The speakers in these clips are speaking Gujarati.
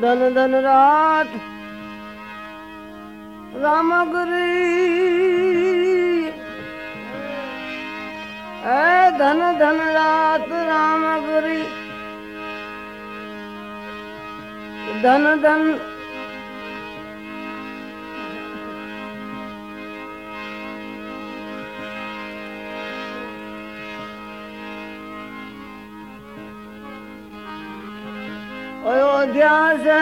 ધન ધન રાત રામગરી એ ધન ધન રાત રામગરી ધન ધન છે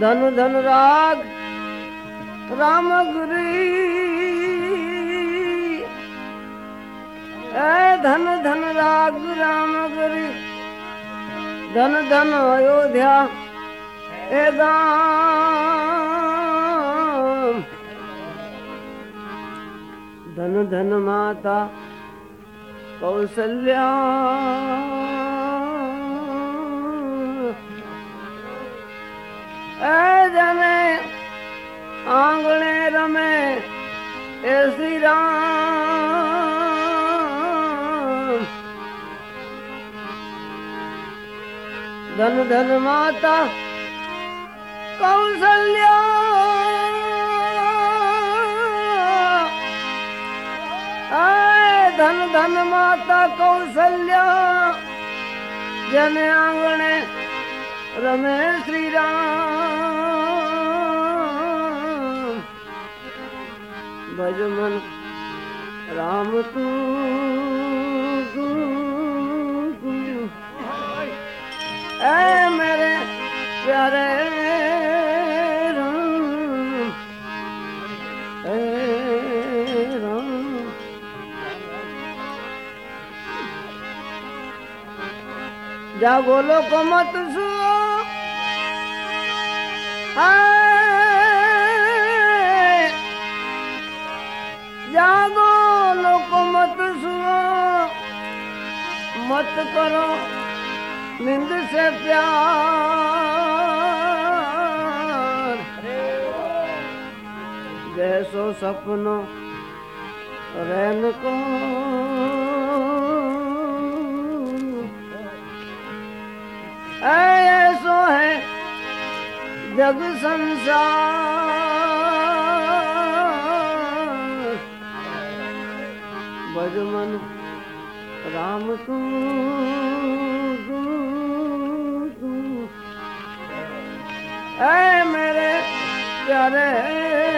ધન ધન રાગ રામગુરી એ ધન ધન રાગ રામગુરી ધન ધન અયોધ્યા, એ ગામ. ધન ધન માતા કૌશલ્યા. એ જને આંગણે રમે એ શ્રી રામ ધન ધન માતા કૌશલ્યા. ધન ધન માતા કૌશલ્યા, જને આંગણે રમે શ્રી રામ ભજ મન રામ તું. એ મેરે પ્યારે જાગો લોકો મત શું જાગો લોકો મત શું મત કરો, નિંદ સે પ્યાર. જૈસો સપનો, રહેન કો ऐसो है जग संसार भजमन राम तू तू, तू। ऐ मेरे प्यारे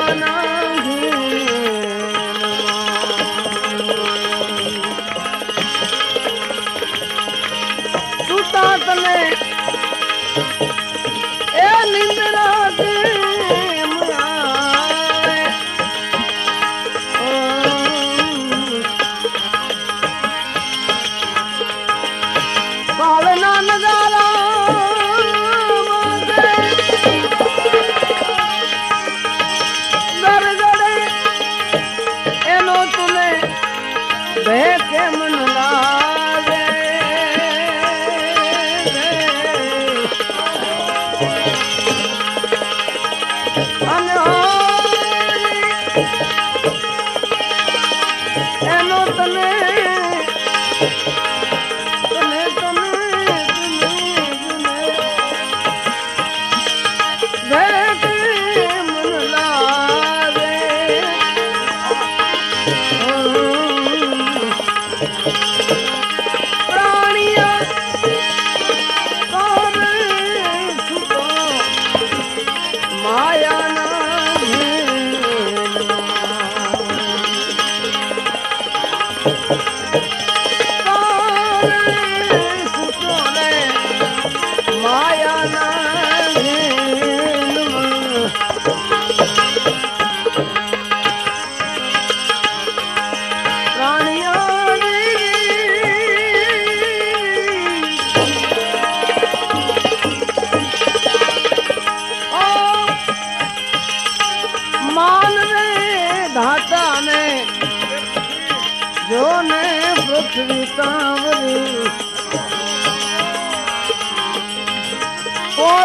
માયાના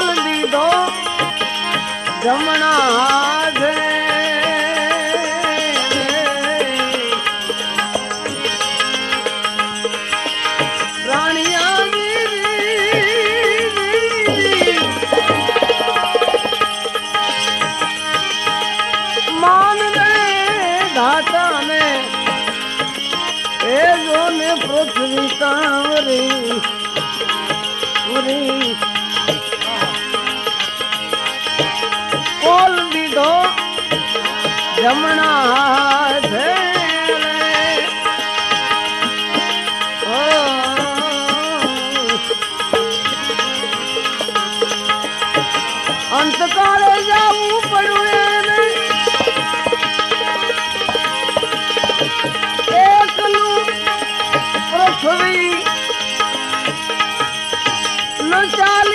લીધો જમણા હાથે. રમણા અંતકાળે જવું પડું એકલું ચાલ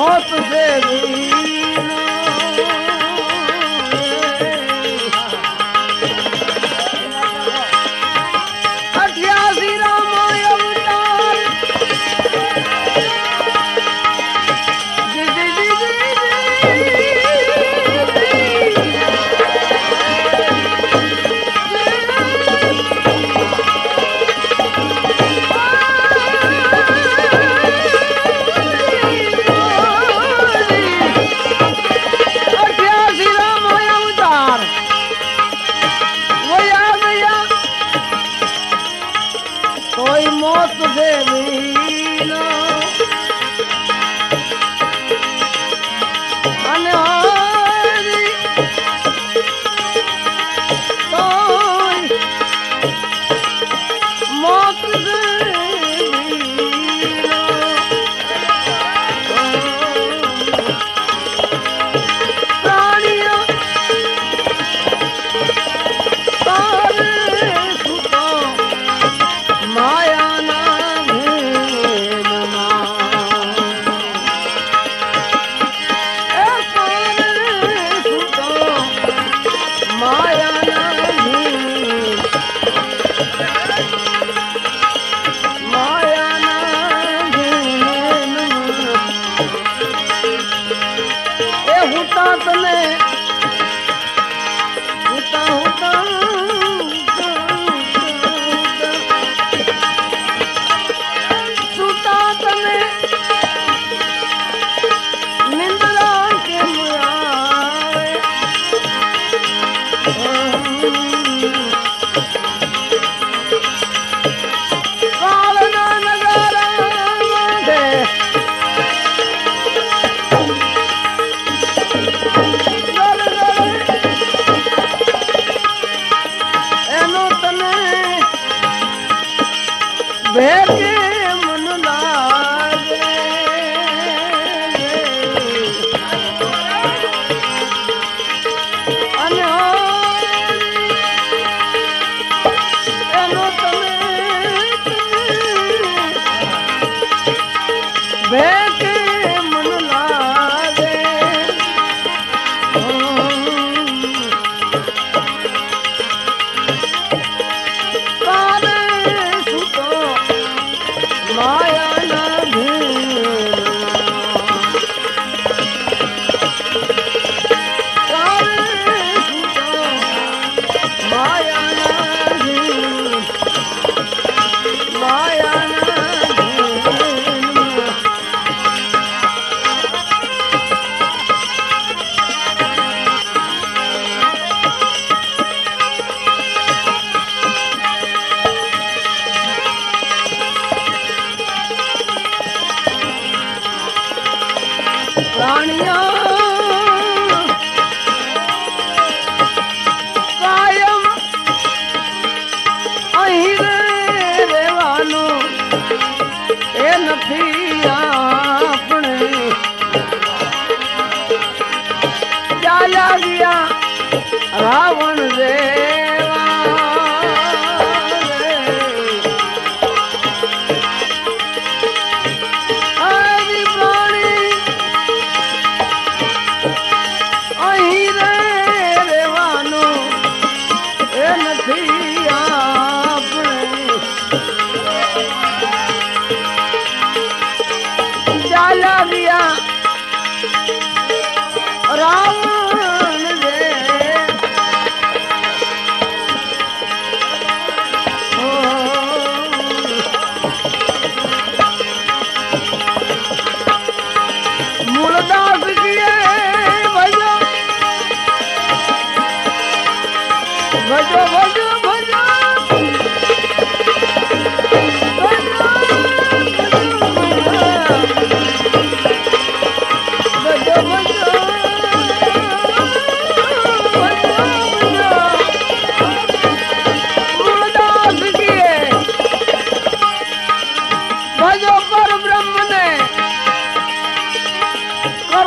મોત સે વીનો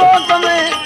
लोक में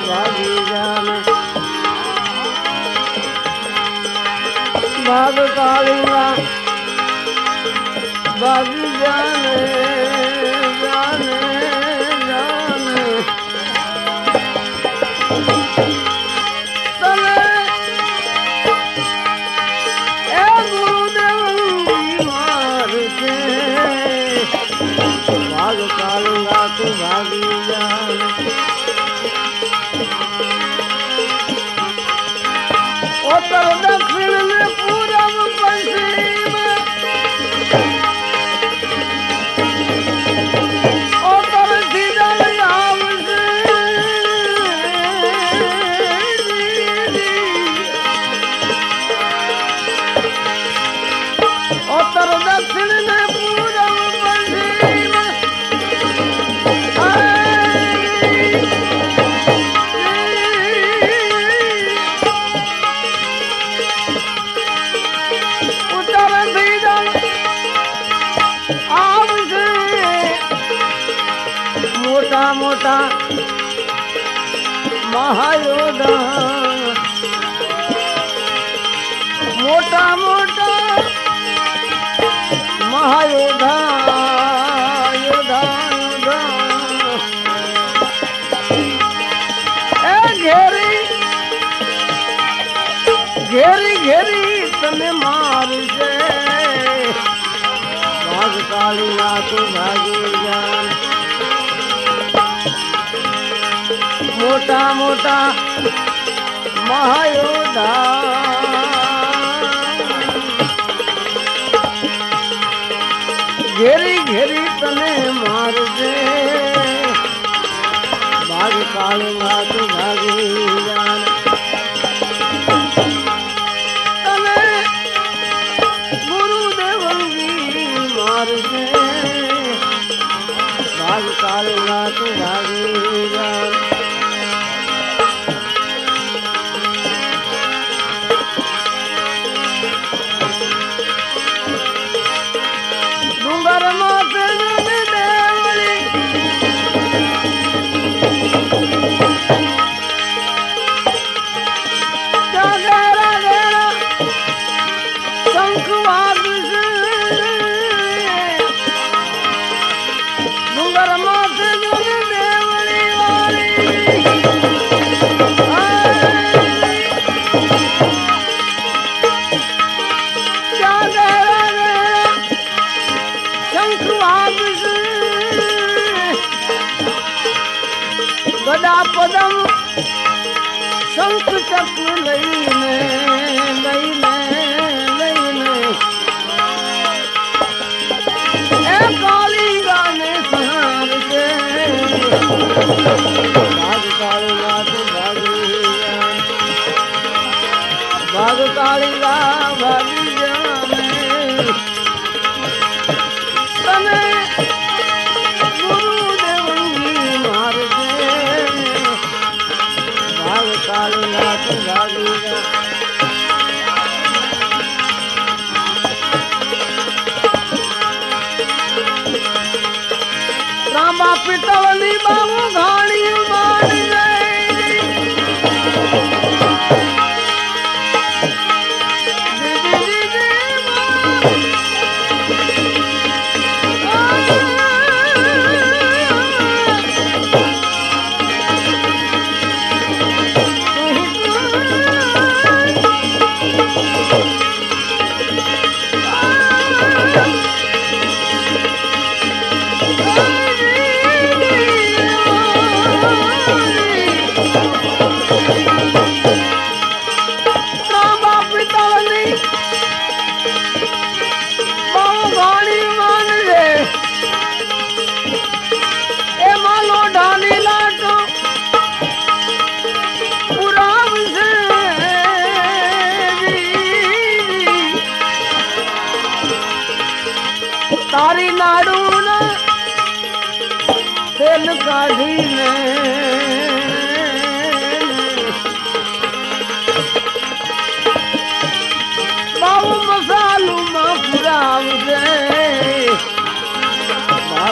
ભાગી જાને ભાગ કાળી જાને વાળી વાત ભાગી જાય મોટા મોટા મહાયોધા ઘેરી ઘેરી તને મારજે. ભાગ કાળી વાત ભાગી જાય વાગશે ગદા પદમ સંત ચક્ર લઈને. લઈને ભાગ કાળી રા ભાગ પિતળની બાબુ ઘાણી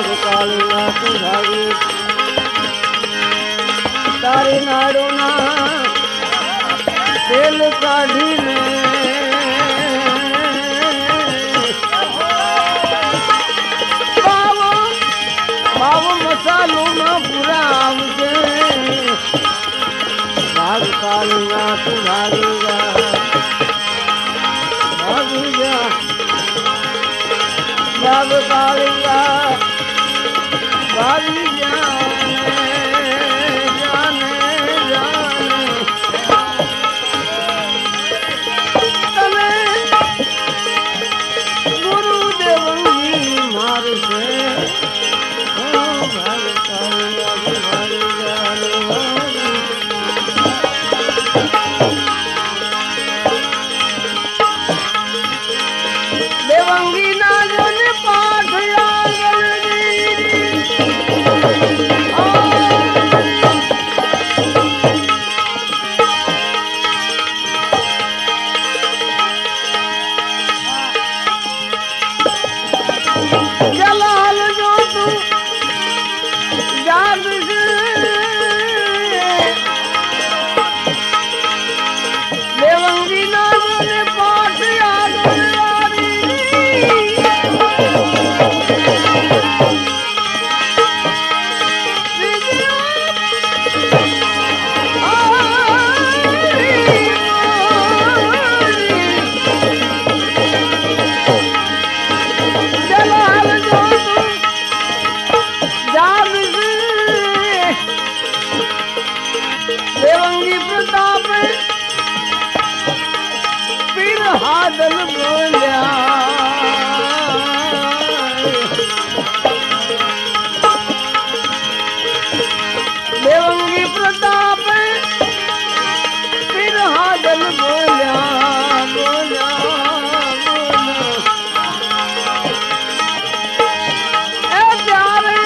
ભાગ કાળી નાથ ભાગી તારી નાડુના તેલ કાઢીને બાવો મસાલુમાં પુરાવશે ભાગ કાળી નાથ ભાગી જા ભાગી જા ભાગ કાળિયા ભાગી હાદલ બોલ્યા દેવંગી પ્રતાપ પીર હાદલ બોલ્યા બોલ્યા બોલ્યા ત્યારે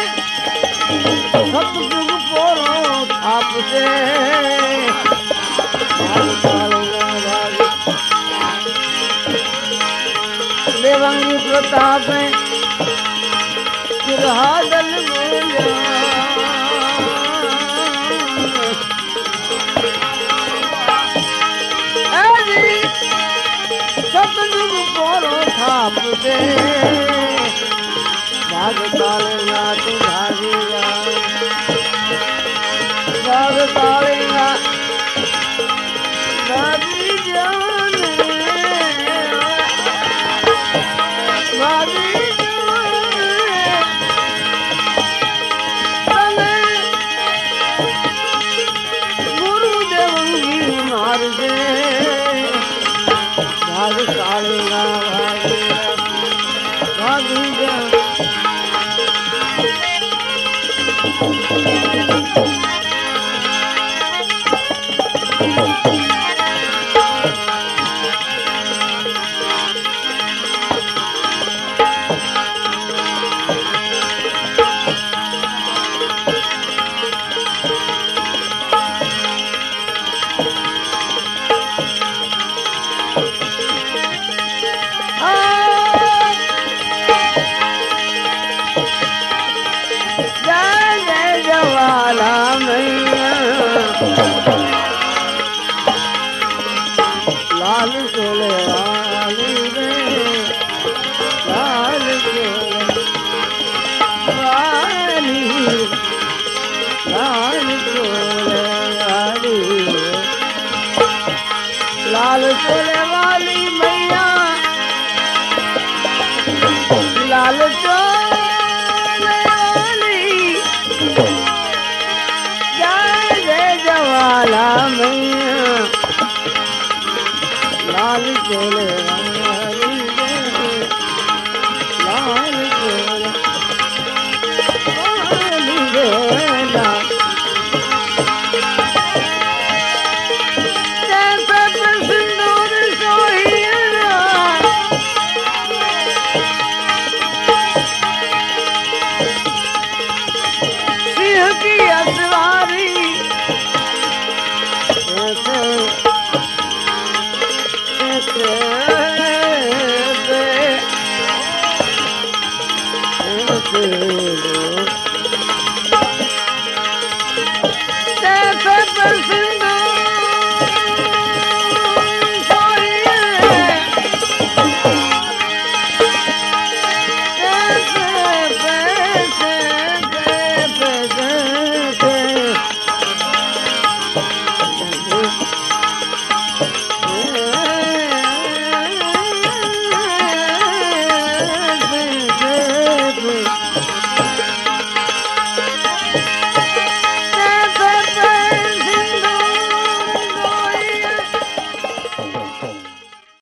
સતયુગ પોરો આપશે દેવાંગી પ્રતાપ હાદલ સતયુગ પોરો થાપશે ભાગ કાળ નાથ ભાગી